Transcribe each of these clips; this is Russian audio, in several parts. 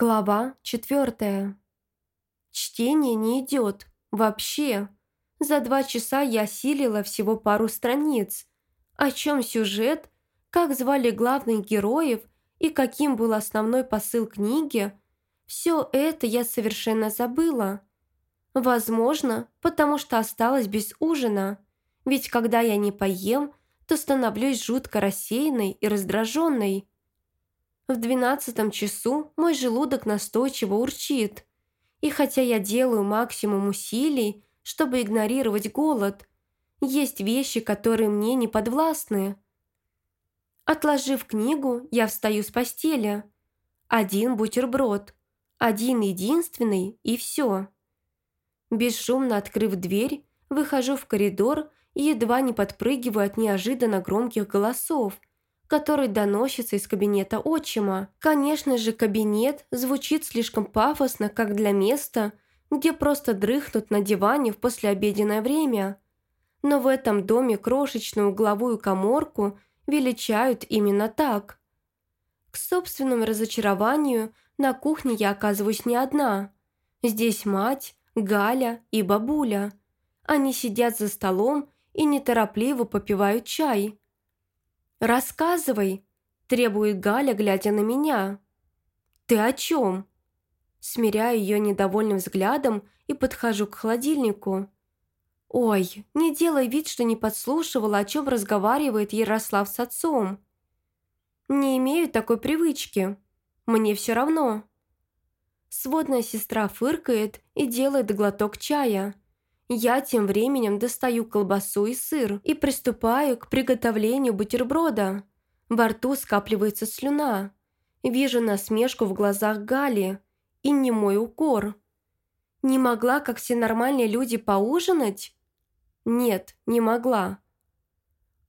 Глава четвертая. Чтение не идет. Вообще. За два часа я осилила всего пару страниц. О чем сюжет, как звали главных героев и каким был основной посыл книги, все это я совершенно забыла. Возможно, потому что осталась без ужина. Ведь когда я не поем, то становлюсь жутко рассеянной и раздраженной. В двенадцатом часу мой желудок настойчиво урчит. И хотя я делаю максимум усилий, чтобы игнорировать голод, есть вещи, которые мне не подвластны. Отложив книгу, я встаю с постели. Один бутерброд, один единственный и все. Бесшумно открыв дверь, выхожу в коридор и едва не подпрыгиваю от неожиданно громких голосов – который доносится из кабинета отчима. Конечно же, кабинет звучит слишком пафосно, как для места, где просто дрыхнут на диване в послеобеденное время. Но в этом доме крошечную угловую коморку величают именно так. К собственному разочарованию на кухне я оказываюсь не одна. Здесь мать, Галя и бабуля. Они сидят за столом и неторопливо попивают чай. «Рассказывай», – требует Галя, глядя на меня. «Ты о чем?» Смиряю ее недовольным взглядом и подхожу к холодильнику. «Ой, не делай вид, что не подслушивала, о чем разговаривает Ярослав с отцом. Не имею такой привычки. Мне все равно». Сводная сестра фыркает и делает глоток чая – я тем временем достаю колбасу и сыр и приступаю к приготовлению бутерброда. Во рту скапливается слюна. Вижу насмешку в глазах Гали и не мой укор. Не могла, как все нормальные люди, поужинать? Нет, не могла.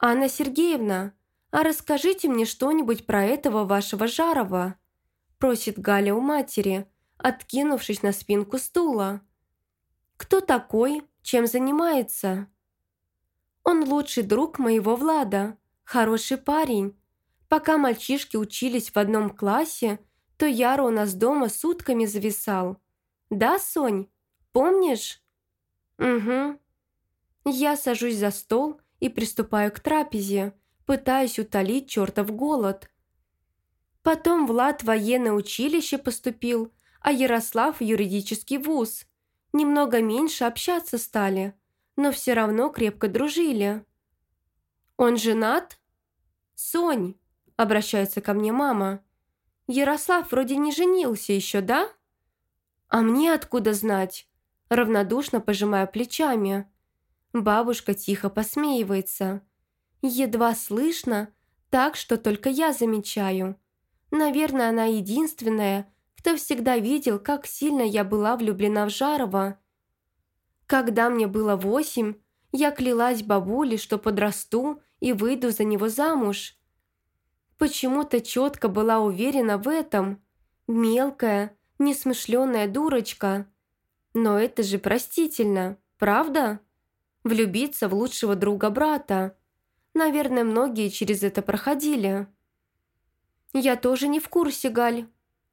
«Анна Сергеевна, а расскажите мне что-нибудь про этого вашего Жарова», просит Галя у матери, откинувшись на спинку стула. «Кто такой? Чем занимается?» «Он лучший друг моего Влада, хороший парень. Пока мальчишки учились в одном классе, то Яра у нас дома сутками зависал. Да, Сонь, помнишь?» «Угу». Я сажусь за стол и приступаю к трапезе, пытаясь утолить чертов голод. Потом Влад в военное училище поступил, а Ярослав в юридический вуз немного меньше общаться стали, но все равно крепко дружили. «Он женат?» «Сонь», – обращается ко мне мама. «Ярослав вроде не женился еще, да?» «А мне откуда знать?» Равнодушно пожимая плечами. Бабушка тихо посмеивается. Едва слышно, так что только я замечаю. Наверное, она единственная, кто всегда видел, как сильно я была влюблена в Жарова. Когда мне было восемь, я клялась бабуле, что подрасту и выйду за него замуж. Почему-то четко была уверена в этом. Мелкая, несмышленая дурочка. Но это же простительно, правда? Влюбиться в лучшего друга брата. Наверное, многие через это проходили. Я тоже не в курсе, Галь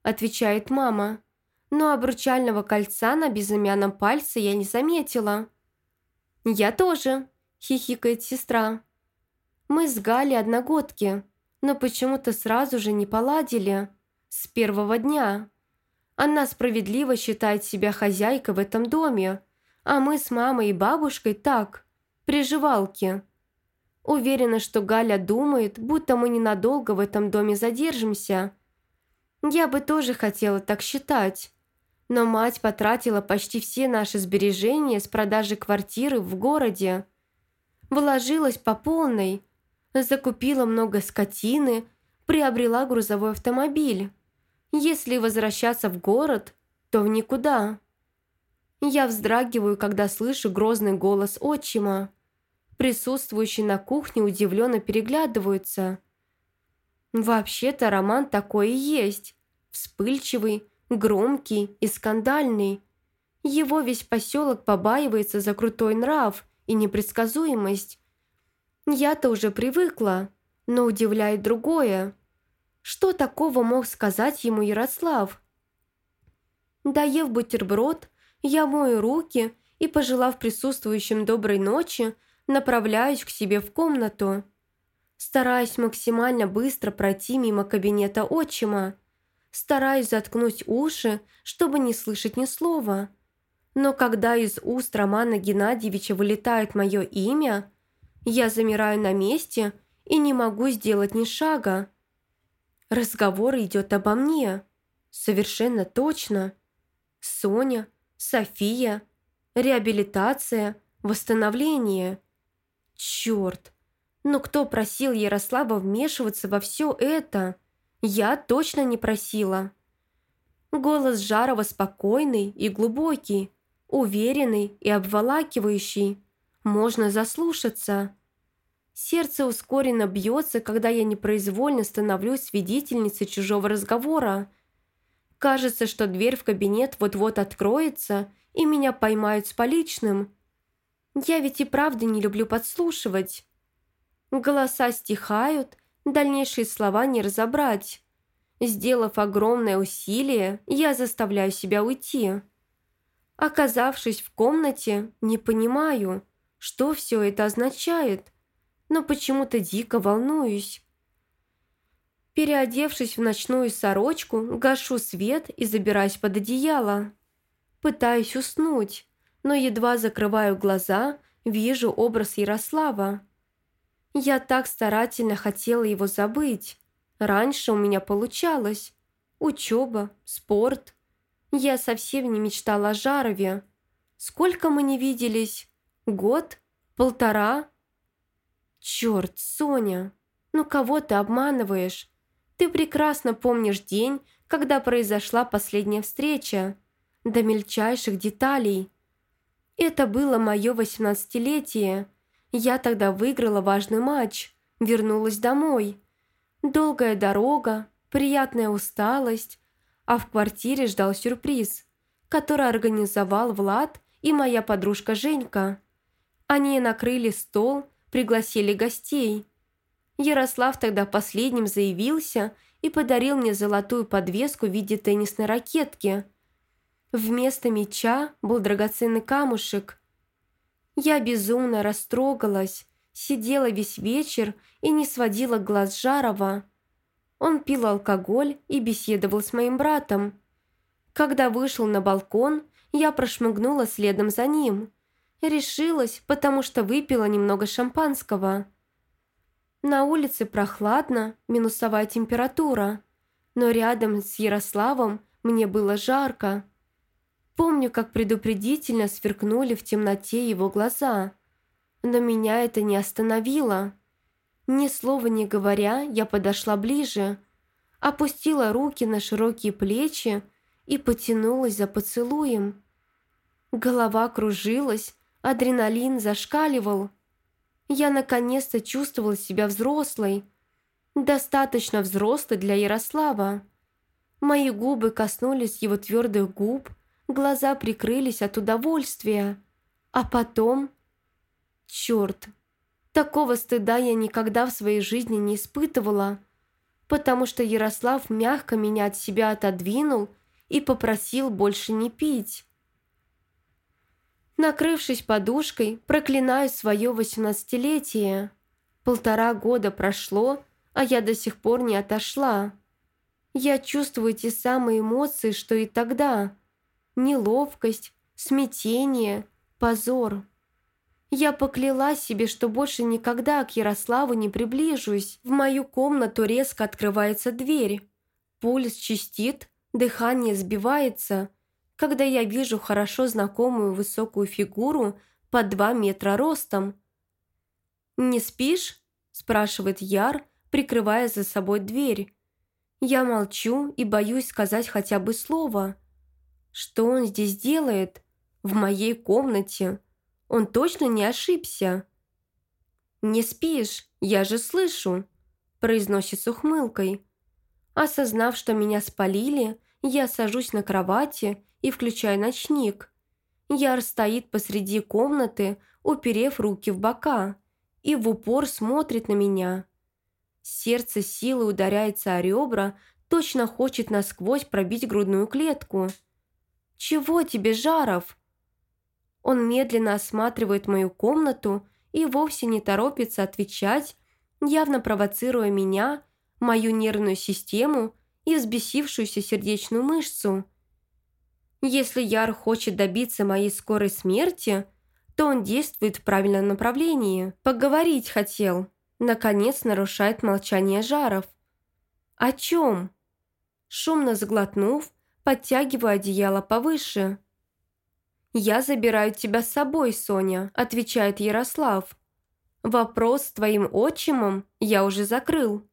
отвечает мама. Но обручального кольца на безымянном пальце я не заметила. «Я тоже», – хихикает сестра. «Мы с Галей одногодки, но почему-то сразу же не поладили. С первого дня. Она справедливо считает себя хозяйкой в этом доме, а мы с мамой и бабушкой так, приживалки. Уверена, что Галя думает, будто мы ненадолго в этом доме задержимся – я бы тоже хотела так считать. Но мать потратила почти все наши сбережения с продажи квартиры в городе. Вложилась по полной. Закупила много скотины, приобрела грузовой автомобиль. Если возвращаться в город, то в никуда. Я вздрагиваю, когда слышу грозный голос отчима. Присутствующие на кухне удивленно переглядываются. Вообще-то роман такой и есть. Вспыльчивый, громкий и скандальный. Его весь поселок побаивается за крутой нрав и непредсказуемость. Я-то уже привыкла, но удивляет другое. Что такого мог сказать ему Ярослав? Доев бутерброд, я мою руки и, пожелав присутствующим доброй ночи, направляюсь к себе в комнату. Стараюсь максимально быстро пройти мимо кабинета отчима. Стараюсь заткнуть уши, чтобы не слышать ни слова. Но когда из уст Романа Геннадьевича вылетает мое имя, я замираю на месте и не могу сделать ни шага. Разговор идет обо мне. Совершенно точно. Соня, София, реабилитация, восстановление. Черт! Но кто просил Ярослава вмешиваться во все это? Я точно не просила. Голос Жарова спокойный и глубокий, уверенный и обволакивающий. Можно заслушаться. Сердце ускоренно бьется, когда я непроизвольно становлюсь свидетельницей чужого разговора. Кажется, что дверь в кабинет вот-вот откроется, и меня поймают с поличным. Я ведь и правда не люблю подслушивать. Голоса стихают, дальнейшие слова не разобрать. Сделав огромное усилие, я заставляю себя уйти. Оказавшись в комнате, не понимаю, что все это означает – но почему-то дико волнуюсь. Переодевшись в ночную сорочку, гашу свет и забираюсь под одеяло. Пытаюсь уснуть, но едва закрываю глаза, вижу образ Ярослава. Я так старательно хотела его забыть. Раньше у меня получалось. Учеба, спорт. Я совсем не мечтала о Жарове. Сколько мы не виделись? Год? Полтора? «Черт, Соня, ну кого ты обманываешь? Ты прекрасно помнишь день, когда произошла последняя встреча, до мельчайших деталей. Это было мое восемнадцатилетие. Я тогда выиграла важный матч, вернулась домой. Долгая дорога, приятная усталость, а в квартире ждал сюрприз, который организовал Влад и моя подружка Женька. Они накрыли стол пригласили гостей. Ярослав тогда последним заявился и подарил мне золотую подвеску в виде теннисной ракетки. Вместо меча был драгоценный камушек. Я безумно растрогалась, сидела весь вечер и не сводила глаз Жарова. Он пил алкоголь и беседовал с моим братом. Когда вышел на балкон, я прошмыгнула следом за ним. Решилась, потому что выпила немного шампанского. На улице прохладно, минусовая температура, но рядом с Ярославом мне было жарко. Помню, как предупредительно сверкнули в темноте его глаза, но меня это не остановило. Ни слова не говоря, я подошла ближе, опустила руки на широкие плечи и потянулась за поцелуем. Голова кружилась, Адреналин зашкаливал. Я наконец-то чувствовала себя взрослой. Достаточно взрослой для Ярослава. Мои губы коснулись его твердых губ, глаза прикрылись от удовольствия. А потом... Черт, такого стыда я никогда в своей жизни не испытывала, потому что Ярослав мягко меня от себя отодвинул и попросил больше не пить. Накрывшись подушкой, проклинаю свое восемнадцатилетие. Полтора года прошло, а я до сих пор не отошла. Я чувствую те самые эмоции, что и тогда. Неловкость, смятение, позор. Я покляла себе, что больше никогда к Ярославу не приближусь. В мою комнату резко открывается дверь. Пульс чистит, дыхание сбивается – когда я вижу хорошо знакомую высокую фигуру под два метра ростом. «Не спишь?» – спрашивает Яр, прикрывая за собой дверь. Я молчу и боюсь сказать хотя бы слово. Что он здесь делает? В моей комнате. Он точно не ошибся. «Не спишь? Я же слышу», – произносит с ухмылкой. Осознав, что меня спалили, я сажусь на кровати и включаю ночник. Яр стоит посреди комнаты, уперев руки в бока, и в упор смотрит на меня. Сердце силой ударяется о ребра, точно хочет насквозь пробить грудную клетку. «Чего тебе, Жаров?» Он медленно осматривает мою комнату и вовсе не торопится отвечать, явно провоцируя меня, мою нервную систему и взбесившуюся сердечную мышцу. Если Яр хочет добиться моей скорой смерти, то он действует в правильном направлении. Поговорить хотел. Наконец нарушает молчание Жаров. «О чем?» Шумно заглотнув, подтягиваю одеяло повыше. «Я забираю тебя с собой, Соня», – отвечает Ярослав. «Вопрос с твоим отчимом я уже закрыл».